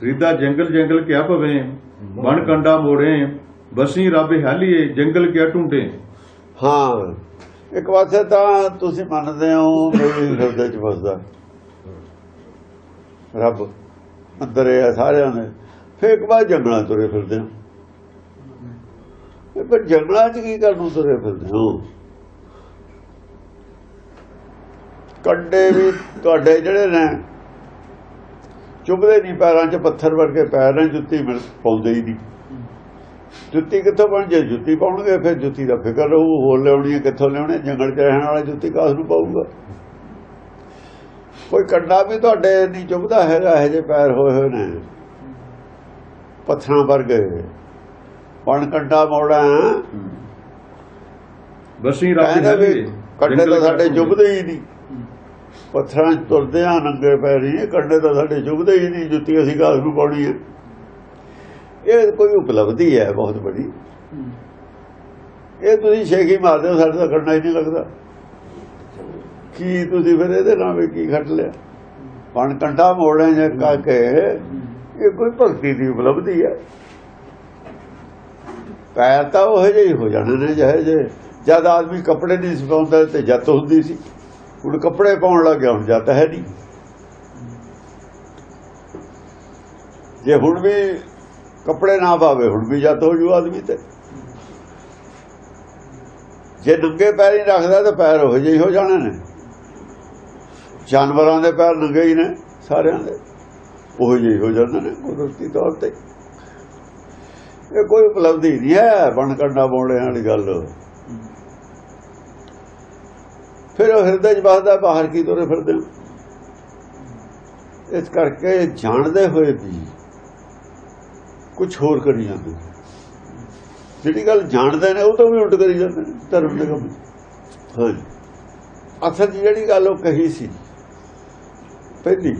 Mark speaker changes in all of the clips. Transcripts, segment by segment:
Speaker 1: ਫਰੀਦਾ ਜੰਗਲ ਜੰਗਲ ਕਿਆ ਭਵੇਂ ਬਣ ਕੰਡਾ ਮੋੜੇ, ਬਸੀ ਰੱਬ ਹਾਲੀਏ, ਜੰਗਲ ਕਿਆ ਢੂੰਡੇ
Speaker 2: ਹਾਂ, ਇੱਕ ਪਾਸੇ ਤਾਂ ਤੁਸੀਂ ਮੰਨਦੇ ਹੋ, ਮੇਰੀ ਹਿਰਦੇ ਚ ਵਸਦਾ। ਰੱਬ ਅੰਦਰ ਹੈ ਸਾਰਿਆਂ ਦੇ ਫਿਰ ਇੱਕ ਵਾਰ ਜੰਗਲਾਂ ਤੁਰੇ ਫਿਰਦੇ ਹੋ। ਇਹ ਜੰਗਲਾਂ 'ਚ ਕੀ ਕਰਨ ਤੁਰੇ ਫਿਰਦੇ ਹੋ? ਕੰਡੇ ਵੀ ਤੁਹਾਡੇ ਜਿਹੜੇ ਨੇ ਚੁੱਭਦੇ ਨਹੀਂ ਪੈਰਾਂ 'ਚ ਪੱਥਰ ਵਰਗੇ ਪੈਰ ਨੇ ਜੁੱਤੀ ਮਿਲ ਪਾਉਂਦੇ ਹੀ ਨਹੀਂ। ਜੁੱਤੀ ਕਿੱਥੋਂ ਬਣ ਜੇ? ਜੁੱਤੀ ਪਾਉਣਗੇ ਫਿਰ ਜੁੱਤੀ ਦਾ ਫਿਕਰ ਰਹੂ ਹੋਰ ਹੈ ਕਿੱਥੋਂ ਲਿਆਉਣੀ ਜੰਗਲ 'ਚ ਰਹਿਣ ਵਾਲਾ ਜੁੱਤੀ ਕਾਸ ਨੂੰ ਪਾਊਗਾ? ਕੋਈ ਕੰਡਾ ਵੀ ਤੁਹਾਡੇ ਨਹੀਂ ਚੁੱਭਦਾ ਹੈਗਾ ਇਹ ਜੇ ਪੈਰ ਹੋਏ ਹੋਏ ਨੇ। ਪੱਥਰਾਂ ਵਰਗੇ। ਪਣ ਕੰਡਾ ਮੋੜਾ
Speaker 1: ਬਸੀ
Speaker 2: ਵੀ
Speaker 1: ਹਾਲੀਏ
Speaker 2: ਕੰਡੇ ਤਾਂ ਸਾਡੇ। ਚੁੱਭਦੇ ਹੀ ਨਹੀਂ। ਪੱਥਰਾਂ 'ਚ ਤੁਰਦੇ ਆ ਨੰਗੇ ਪੈਰੀ ਕੰਡੇ ਤਾਂ ਸਾਡੇ ਚੁੱਭਦੇ ਹੀ ਨਹੀਂ, ਜੁੱਤੀ ਅਸੀਂ ਘਾਸ ਨੂੰ ਪਾਉਣੀ ਹੈ। ਇਹ ਕੋਈ ਉਪਲਬਧੀ ਹੈ ਬਹੁਤ ਬੜੀ। ਇਹ ਤੁਸੀਂ ਛੇਕੀ ਮਾਰਦੇ ਹੋ ਸਾਡੇ ਤਾਂ ਕੰਡਾ ਹੀ ਨਹੀਂ ਲੱਗਦਾ। ਕੀ ਤੁਸੀਂ ਫਿਰ ਇਹਦੇ ਨਾਲ ਵੀ ਕੀ ਖੱਟ ਲਿਆ? ਪਣ ਕੰਡਾ ਮੋੜਿਆ ਜੇ ਕਾਕੇ ਇਹ ਕੋਈ ਭਗਤੀ ਦੀ ਉਪਲਬਧੀ ਹੈ। ਪੈਰ ਤਾਂ ਉਹ ਜਿਹੇ ਹੋ ਜਾਣੇ ਨੇ, ਜਿਹੇ ਜੇ ਜਦ ਆਦਮੀ ਕੱਪੜੇ ਨਹੀਂ ਸੀ ਤੇ ਜੱਤ ਹੁੰਦੀ ਸੀ। ਹੁਣ ਕੱਪੜੇ ਪਾਉਣ ਲੱਗ ਗਿਆ, ਹੁਣ ਜੱਤ ਹੈ ਨਹੀਂ। ਜੇ ਹੁਣ ਵੀ ਕੱਪੜੇ ਨਾ ਪਾਵੇ, ਹੁਣ ਵੀ ਜੱਤ ਹੋ ਜੂ ਆਦਮੀ ਤੇ। ਜੇ ਨੰਗੇ ਪੈਰ ਹੀ ਰੱਖਦਾ ਤਾਂ ਪੈਰ ਉਹ ਜਿਹੇ ਹੋ ਜਾਣੇ ਨੇ। ਜਾਨਵਰਾਂ ਦੇ ਪੈਰ ਨੰਗੇ ਹੀ ਨੇ, ਸਾਰਿਆਂ ਦੇ। ਉਹ ਜਿਹੇ ਹੋ ਜਾਂਦੇ ਨੇ ਕੁਦਰਤੀ ਤੌਰ ਤੇ। ਇਹ ਕੋਈ ਉਪਲਬਧੀ ਨਹੀਂ ਹੈ ਬਣ ਕੰਡਾ ਬੋਲੇ ਵਾਲੀ ਗੱਲ। ਫਿਰ ਉਹ ਹਿਰਦੇ ਚ ਵਸਦਾ ਬਾਹਰ ਕੀ ਤੋਰੇ ਫਿਰਦੇ ਇਸ ਕਰਕੇ ਜਾਣਦੇ ਹੋਏ ਵੀ ਕੁਝ ਹੋਰ ਕਰੀ ਜਾਂਦੇ। ਜਿਹੜੀ ਗੱਲ ਜਾਣਦੇ ਨੇ ਉਹ ਤੋਂ ਵੀ ਉਲਟ ਕਰੀ ਜਾਂਦੇ ਨੇ ਧਰਮ ਦੇ ਕੰਮ। ਹਾਂਜੀ ਅਸਲ ਜਿਹੜੀ ਗੱਲ ਉਹ ਕਹੀ ਸੀ ਪਹਿਲੀ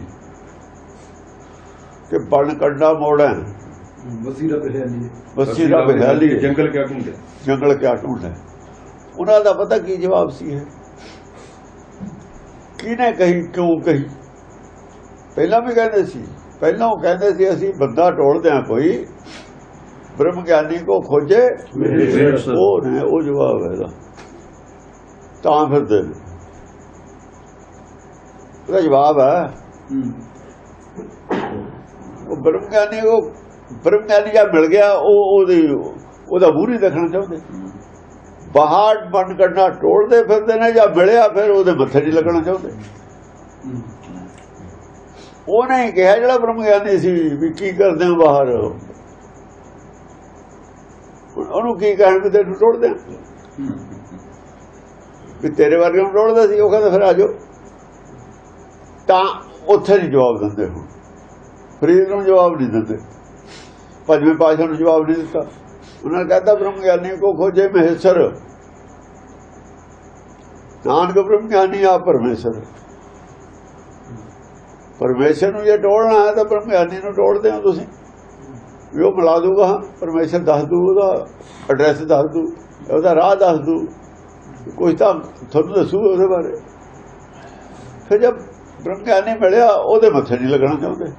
Speaker 2: ਕਿ ਬਣ ਕੰਡਾ ਮੋੜਾ
Speaker 3: ਨਹੀਂ
Speaker 2: ਬੱਸੀ ਦਾ ਬਿਹਾਲੀ
Speaker 1: ਜੰਗਲ ਕਿਆ ਢੂੰਡੇ
Speaker 2: ਜੰਗਲ ਕਿਆ ਢੂੰਡਦਾ ਉਹਨਾਂ ਦਾ ਪਤਾ ਕੀ ਜਵਾਬ ਸੀ ਹੈ ਕਿਹਨੇ ਕਹੀ ਕਿਉਂ ਕਹੀ? ਪਹਿਲਾਂ ਵੀ ਕਹਿੰਦੇ ਸੀ ਪਹਿਲਾਂ ਉਹ ਕਹਿੰਦੇ ਸੀ ਅਸੀਂ ਬੰਦਾ ਟੋਲਦੇ ਆ ਕੋਈ ਬ੍ਰਹਮ ਗਿਆਨੀ ਕੋ ਖੋਜੇ ਉਹ ਨੇ ਉਹ ਜਵਾਬ ਹੈ ਇਹਦਾ ਤਾਂ ਫਿਰ ਦੇ ਉਹਦਾ ਜਵਾਬ ਹੈ ਉਹ ਬ੍ਰਹਮ ਗਿਆਨੀ ਉਹ ਬ੍ਰਹਮ ਗਿਆਨੀ ਜਦ ਮਿਲ ਗਿਆ ਉਹ ਉਹਦੀ ਉਹਦਾ ਨਹੀਂ ਦੇਖਣਾ ਚਾਹੁੰਦੇ। ਬਾਹਰ ਬਣ ਕੱਢਣਾ ਟੋੜਦੇ ਫਿਰਦੇ ਨੇ ਜਾਂ ਮਿਲਿਆ ਫਿਰ ਉਹਦੇ ਮੱਥੇ ਨਹੀਂ ਲੱਗਣਾ ਚਾਹੁੰਦੇ? ਉਹਨੇ ਹੀ ਕਿਹਾ ਜਿਹੜਾ ਬ੍ਰਹਮ ਗਿਆਨੀ ਸੀ ਵੀ ਕੀ ਕਰਦੇ ਹੋ ਬਾਹਰ? ਉਹਨੂੰ ਕੀ ਕਹਿਣ ਵੀ ਤੈਨੂੰ ਟੋੜਦੇ ਆ? ਵੀ ਤੇਰੇ ਵਰਗੇ ਨੂੰ ਟੋੜਦਾ ਸੀ, ਉਹ ਕਹਿੰਦਾ ਫਿਰ ਆ ਜਾਓ। ਤਾਂ ਉੱਥੇ ਨਹੀਂ ਜਵਾਬ ਦਿੰਦੇ ਹੁਣ। ਫਰੀਦ ਨੂੰ ਜਵਾਬ ਨਹੀਂ ਦਿੰਦੇ। ਪੰਜਵੇਂ ਪਾਸ਼ਾ ਨੂੰ ਜਵਾਬ ਨਹੀਂ ਦਿੱਤਾ। ਉਹਨਾਂ ਨੇ ਕਹਿੰਦਾ ਬ੍ਰਹਮ ਗਿਆਨੀ ਕੋ ਖੋਜੇ ਮਹੇਸ਼ਰ। ਨਾਨਕ ਬ੍ਰਹਮ ਗਿਆਨੀ ਆ ਪਰਮੇਸ਼ਰ। ਪਰਮੇਸ਼ਰ ਨੂੰ ਜੇ ਟੋੜਨਾ ਹੈ ਤਾਂ ਬ੍ਰਹਮ ਗਿਆਨੀ ਨੂੰ ਟੋੜਦੇ ਹੋ ਤੁਸੀਂ। ਵੀ ਉਹ ਮਿਲਾ ਦੂਗਾ ਪਰਮੇਸ਼ਰ ਦੱਸ ਦੂ ਉਹਦਾ ਐਡਰੈਸ ਦੱਸ ਦੂ ਉਹਦਾ ਰਾਹ ਦੱਸ ਦੂ ਕੁਝ ਤਾਂ ਤੁਹਾਨੂੰ ਦੱਸੂ ਉਹਦੇ ਬਾਰੇ। ਫਿਰ ਜਦ ਬ੍ਰਹਮ ਗਿਆਨੀ ਮਿਲਿਆ, ਉਹਦੇ ਮੱਥੇ ਨਹੀਂ ਲੱਗਣਾ ਚਾਹੁੰਦੇ।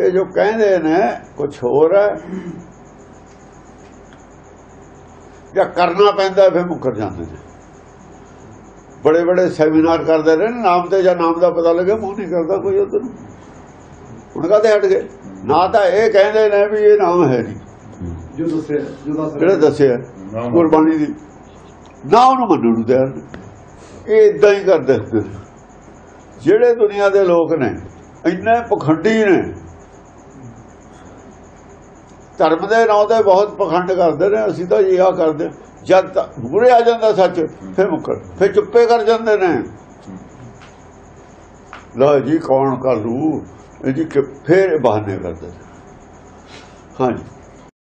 Speaker 2: ਇਹ ਜੋ ਕਹਿੰਦੇ ਨੇ ਕੁਝ ਹੋਰ ਹੈ। ਜਾਂ ਕਰਨਾ ਪੈਂਦਾ ਫਿਰ ਮੁੱਕਰ ਜਾਂਦੇ ਨੇ। ਬੜੇ ਬੜੇ ਸੈਮੀਨਾਰ ਕਰਦੇ ਰਹੇ ਨੇ ਨਾਮ ਤੇ ਜਾਂ ਨਾਮ ਦਾ ਪਤਾ ਲੱਗੇ ਮੂੰਹ ਨਹੀਂ ਕਰਦਾ ਕੋਈ ਉਧਰ। ਹੁਣ ਕਾਹਦੇ ਹਟ ਗਏ? ਨਾ ਤਾਂ ਇਹ ਕਹਿੰਦੇ ਨੇ ਵੀ ਇਹ ਨਾਮ ਹੈ ਨਹੀਂ।
Speaker 3: ਜੋ ਦੱਸਿਆ
Speaker 2: ਜਿਹੜੇ ਦੱਸਿਆ। ਗੁਰਬਾਣੀ ਦੀ। ਨਾ ਉਹਨੂੰ ਮੰਨਣ ਨੂੰ ਤਿਆਰ ਨੇ। ਇਹ ਇਦਾਂ ਹੀ ਕਰਦੇ ਜਿਹੜੇ ਦੁਨੀਆ ਦੇ ਲੋਕ ਨੇ ਇੰਨੇ ਪਖੰਡੀ ਨੇ ਧਰਮ ਦੇ ਨਾਂ ਤੇ ਬਹੁਤ ਪਖੰਡ ਕਰਦੇ ਨੇ, ਅਸੀਂ ਤਾਂ ਜੀ ਆ ਕਰਦੇ ਹਾਂ। ਜਦ ਤੱਕ ਆ ਜਾਂਦਾ ਸੱਚ, ਫਿਰ ਮੁੱਕਰ, ਫਿਰ ਚੁੱਪੇ ਕਰ ਜਾਂਦੇ ਨੇ ਲੋ ਜੀ, ਕੌਣ ਕਰ ਲੂ ਇਹ ਜੀ ਕਿ ਫਿਰ ਬਹਾਨੇ ਕਰਦੇ ਨੇ। ਹਾਂਜੀ